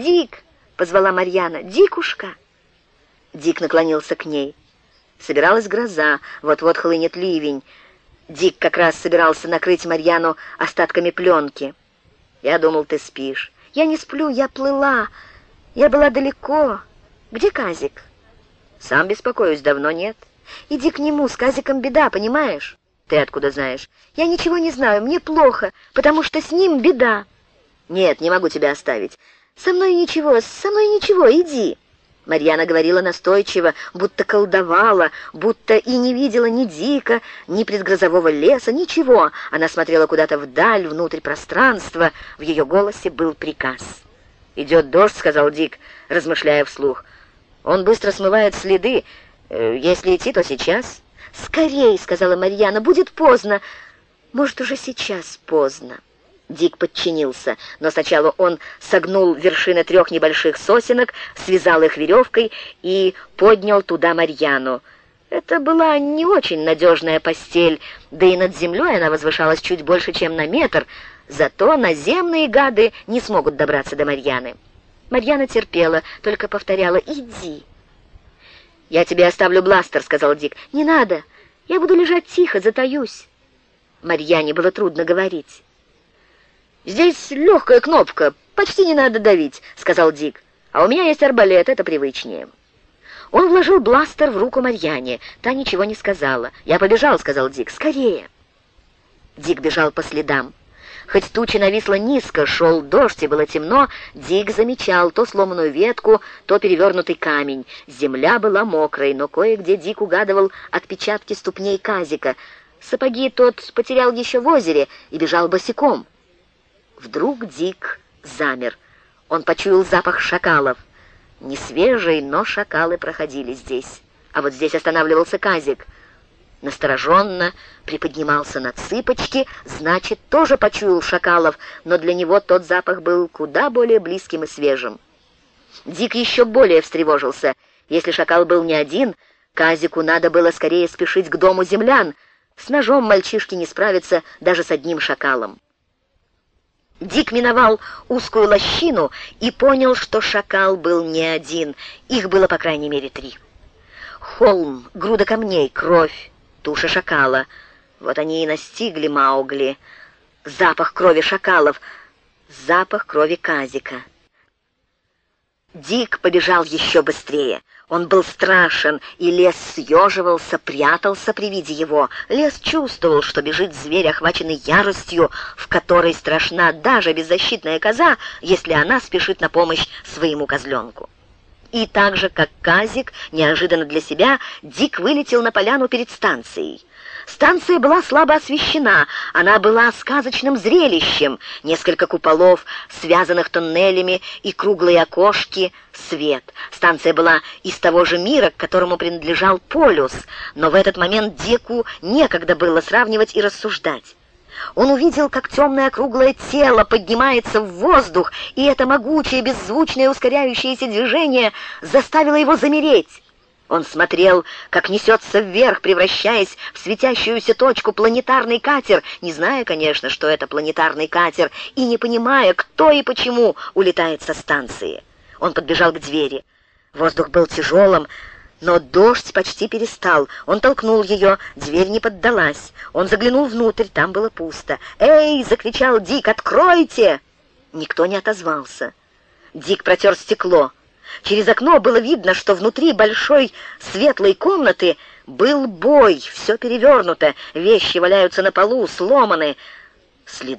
Дик!» — позвала Марьяна. «Дикушка!» Дик наклонился к ней. Собиралась гроза, вот-вот хлынет ливень. Дик как раз собирался накрыть Марьяну остатками пленки. «Я думал, ты спишь». «Я не сплю, я плыла. Я была далеко. Где Казик?» «Сам беспокоюсь, давно нет». «Иди к нему, с Казиком беда, понимаешь?» «Ты откуда знаешь?» «Я ничего не знаю, мне плохо, потому что с ним беда». «Нет, не могу тебя оставить. Со мной ничего, со мной ничего, иди». Марьяна говорила настойчиво, будто колдовала, будто и не видела ни дика, ни предгрозового леса, ничего. Она смотрела куда-то вдаль, внутрь пространства. В ее голосе был приказ. «Идет дождь», — сказал Дик, размышляя вслух. «Он быстро смывает следы. Э, если идти, то сейчас». «Скорей», — сказала Марьяна, — «будет поздно». «Может, уже сейчас поздно». Дик подчинился, но сначала он согнул вершины трех небольших сосенок, связал их веревкой и поднял туда Марьяну. Это была не очень надежная постель, да и над землей она возвышалась чуть больше, чем на метр, зато наземные гады не смогут добраться до Марьяны. Марьяна терпела, только повторяла «иди». «Я тебе оставлю бластер», — сказал Дик. «Не надо, я буду лежать тихо, затаюсь». Марьяне было трудно говорить. «Здесь легкая кнопка, почти не надо давить», — сказал Дик. «А у меня есть арбалет, это привычнее». Он вложил бластер в руку Марьяне. Та ничего не сказала. «Я побежал», — сказал Дик. «Скорее!» Дик бежал по следам. Хоть туча нависла низко, шел дождь и было темно, Дик замечал то сломанную ветку, то перевернутый камень. Земля была мокрой, но кое-где Дик угадывал отпечатки ступней Казика. Сапоги тот потерял еще в озере и бежал босиком. Вдруг Дик замер. Он почуял запах шакалов. Не свежий, но шакалы проходили здесь. А вот здесь останавливался Казик. Настороженно приподнимался на цыпочки, значит, тоже почуял шакалов, но для него тот запах был куда более близким и свежим. Дик еще более встревожился. Если шакал был не один, Казику надо было скорее спешить к дому землян. С ножом мальчишки не справятся даже с одним шакалом. Дик миновал узкую лощину и понял, что шакал был не один. Их было, по крайней мере, три. Холм, груда камней, кровь, туша шакала. Вот они и настигли Маугли. Запах крови шакалов, запах крови Казика. Дик побежал еще быстрее. Он был страшен, и лес съеживался, прятался при виде его. Лес чувствовал, что бежит зверь, охваченный яростью, в которой страшна даже беззащитная коза, если она спешит на помощь своему козленку. И так же, как Казик, неожиданно для себя, Дик вылетел на поляну перед станцией. Станция была слабо освещена, она была сказочным зрелищем. Несколько куполов, связанных тоннелями и круглые окошки, свет. Станция была из того же мира, к которому принадлежал полюс, но в этот момент Дику некогда было сравнивать и рассуждать. Он увидел, как темное круглое тело поднимается в воздух, и это могучее, беззвучное ускоряющееся движение заставило его замереть. Он смотрел, как несется вверх, превращаясь в светящуюся точку планетарный катер, не зная, конечно, что это планетарный катер, и не понимая, кто и почему улетает со станции. Он подбежал к двери. Воздух был тяжелым, но дождь почти перестал. Он толкнул ее, дверь не поддалась. Он заглянул внутрь, там было пусто. «Эй!» — закричал Дик, «откройте!» Никто не отозвался. Дик протер стекло. Через окно было видно, что внутри большой светлой комнаты был бой, все перевернуто, вещи валяются на полу, сломаны, следы